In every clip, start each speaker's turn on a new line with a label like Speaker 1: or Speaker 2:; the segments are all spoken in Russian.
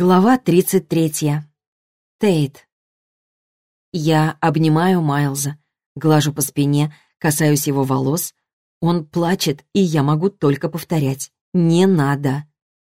Speaker 1: Глава 33. Тейт. Я обнимаю Майлза, глажу по спине, касаюсь его волос. Он плачет, и я могу только повторять. «Не надо».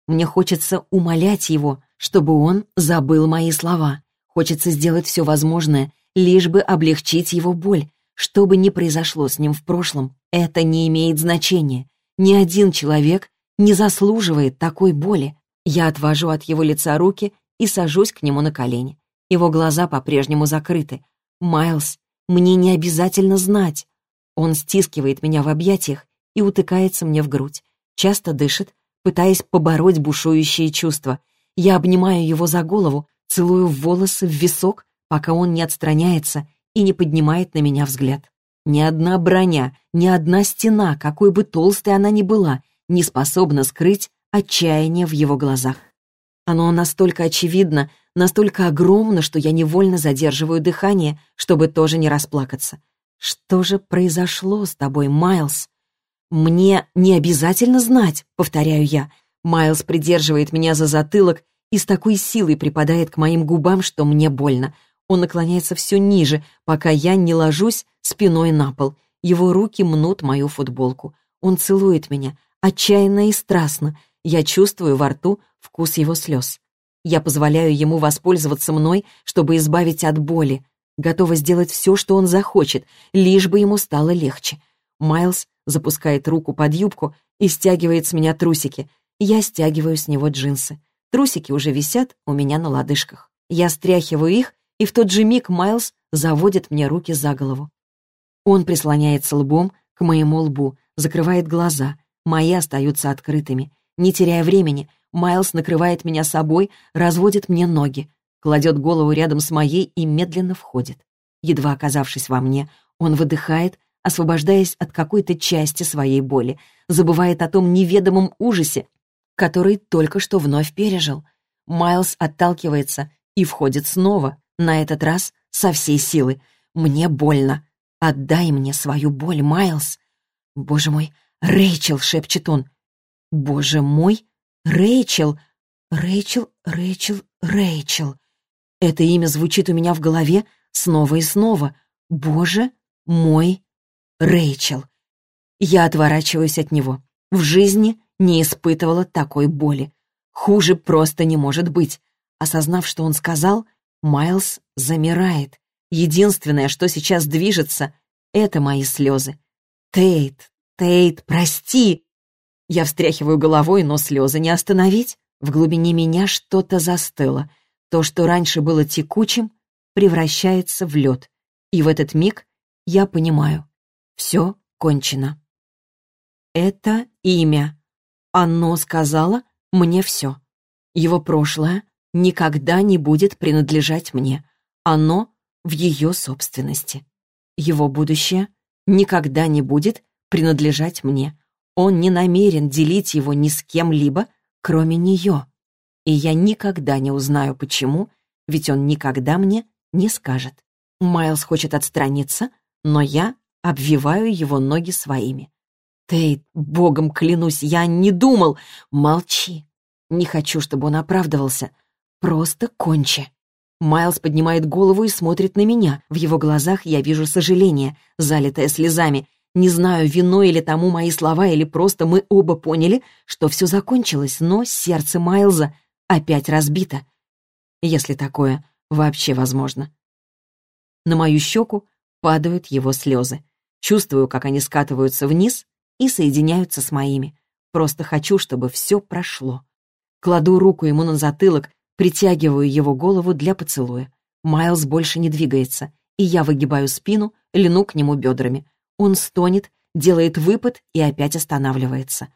Speaker 1: Мне хочется умолять его, чтобы он забыл мои слова. Хочется сделать все возможное, лишь бы облегчить его боль. Что бы ни произошло с ним в прошлом, это не имеет значения. Ни один человек не заслуживает такой боли. Я отвожу от его лица руки и сажусь к нему на колени. Его глаза по-прежнему закрыты. «Майлз, мне не обязательно знать». Он стискивает меня в объятиях и утыкается мне в грудь. Часто дышит, пытаясь побороть бушующие чувства. Я обнимаю его за голову, целую в волосы, в висок, пока он не отстраняется и не поднимает на меня взгляд. Ни одна броня, ни одна стена, какой бы толстой она ни была, не способна скрыть отчаяние в его глазах. Оно настолько очевидно, настолько огромно, что я невольно задерживаю дыхание, чтобы тоже не расплакаться. «Что же произошло с тобой, Майлз?» «Мне не обязательно знать», — повторяю я. Майлз придерживает меня за затылок и с такой силой припадает к моим губам, что мне больно. Он наклоняется все ниже, пока я не ложусь спиной на пол. Его руки мнут мою футболку. Он целует меня, отчаянно и страстно, я чувствую во рту вкус его слез. Я позволяю ему воспользоваться мной, чтобы избавить от боли. Готова сделать все, что он захочет, лишь бы ему стало легче. Майлз запускает руку под юбку и стягивает с меня трусики. Я стягиваю с него джинсы. Трусики уже висят у меня на лодыжках. Я стряхиваю их, и в тот же миг Майлз заводит мне руки за голову. Он прислоняется лбом к моему лбу, закрывает глаза. Мои остаются открытыми. Не теряя времени, Майлз накрывает меня собой, разводит мне ноги, кладет голову рядом с моей и медленно входит. Едва оказавшись во мне, он выдыхает, освобождаясь от какой-то части своей боли, забывает о том неведомом ужасе, который только что вновь пережил. Майлз отталкивается и входит снова, на этот раз со всей силы. «Мне больно. Отдай мне свою боль, Майлз». «Боже мой, Рэйчел!» — шепчет он. Боже мой, Рэйчел, Рэйчел, Рэйчел, Рэйчел. Это имя звучит у меня в голове снова и снова. Боже мой, Рэйчел. Я отворачиваюсь от него. В жизни не испытывала такой боли. Хуже просто не может быть. Осознав, что он сказал, Майлз замирает. Единственное, что сейчас движется, — это мои слезы. «Тейт, Тейт, прости!» Я встряхиваю головой, но слезы не остановить. В глубине меня что-то застыло. То, что раньше было текучим, превращается в лед. И в этот миг я понимаю, все кончено. Это имя. Оно сказала мне все. Его прошлое никогда не будет принадлежать мне. Оно в ее собственности. Его будущее никогда не будет принадлежать мне. Он не намерен делить его ни с кем-либо, кроме нее. И я никогда не узнаю, почему, ведь он никогда мне не скажет. Майлз хочет отстраниться, но я обвиваю его ноги своими. «Тейт, богом клянусь, я не думал! Молчи! Не хочу, чтобы он оправдывался. Просто кончи!» Майлз поднимает голову и смотрит на меня. В его глазах я вижу сожаление, залитое слезами, не знаю, виной или тому мои слова, или просто мы оба поняли, что все закончилось, но сердце Майлза опять разбито. Если такое вообще возможно. На мою щеку падают его слезы. Чувствую, как они скатываются вниз и соединяются с моими. Просто хочу, чтобы все прошло. Кладу руку ему на затылок, притягиваю его голову для поцелуя. Майлз больше не двигается, и я выгибаю спину, льну к нему бедрами. Он стонет, делает выпад и опять останавливается.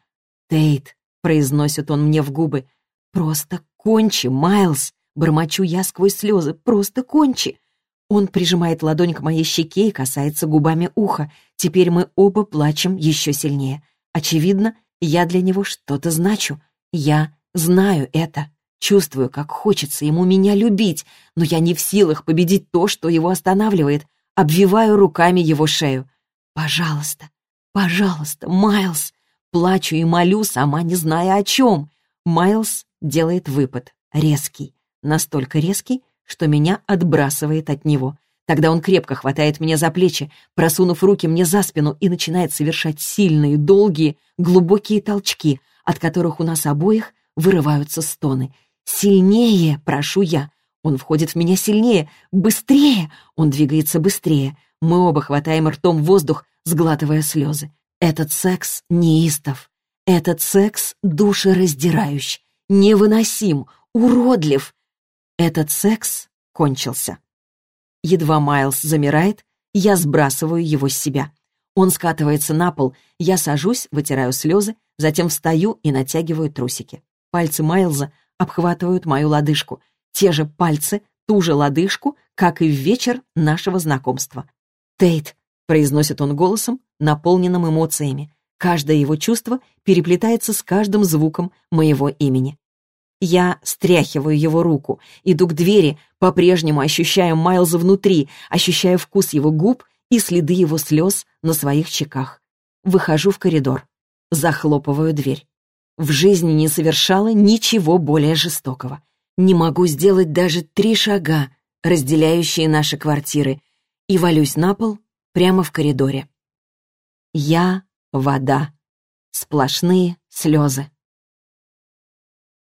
Speaker 1: «Тейт», — произносит он мне в губы, — «просто кончи, Майлз!» Бормочу я сквозь слезы, «просто кончи!» Он прижимает ладонь к моей щеке и касается губами уха. Теперь мы оба плачем еще сильнее. Очевидно, я для него что-то значу. Я знаю это. Чувствую, как хочется ему меня любить, но я не в силах победить то, что его останавливает. Обвиваю руками его шею. «Пожалуйста, пожалуйста, Майлз!» Плачу и молю, сама не зная о чем. Майлз делает выпад. резкий. Настолько резкий, что меня отбрасывает от него. Тогда он крепко хватает меня за плечи, просунув руки мне за спину и начинает совершать сильные, долгие, глубокие толчки, от которых у нас обоих вырываются стоны. «Сильнее!» — прошу я. Он входит в меня сильнее. «Быстрее!» Он двигается быстрее. Мы оба хватаем ртом воздух, сглатывая слезы. Этот секс неистов. Этот секс душераздирающий, невыносим, уродлив. Этот секс кончился. Едва Майлз замирает, я сбрасываю его с себя. Он скатывается на пол, я сажусь, вытираю слезы, затем встаю и натягиваю трусики. Пальцы Майлза обхватывают мою лодыжку. Те же пальцы, ту же лодыжку, как и в вечер нашего знакомства. «Тейт», — произносит он голосом, наполненным эмоциями. Каждое его чувство переплетается с каждым звуком моего имени. Я стряхиваю его руку, иду к двери, по-прежнему ощущая Майлза внутри, ощущая вкус его губ и следы его слез на своих щеках. Выхожу в коридор, захлопываю дверь. В жизни не совершала ничего более жестокого. Не могу сделать даже три шага, разделяющие наши квартиры, и валюсь на пол прямо в коридоре. Я — вода. Сплошные слезы.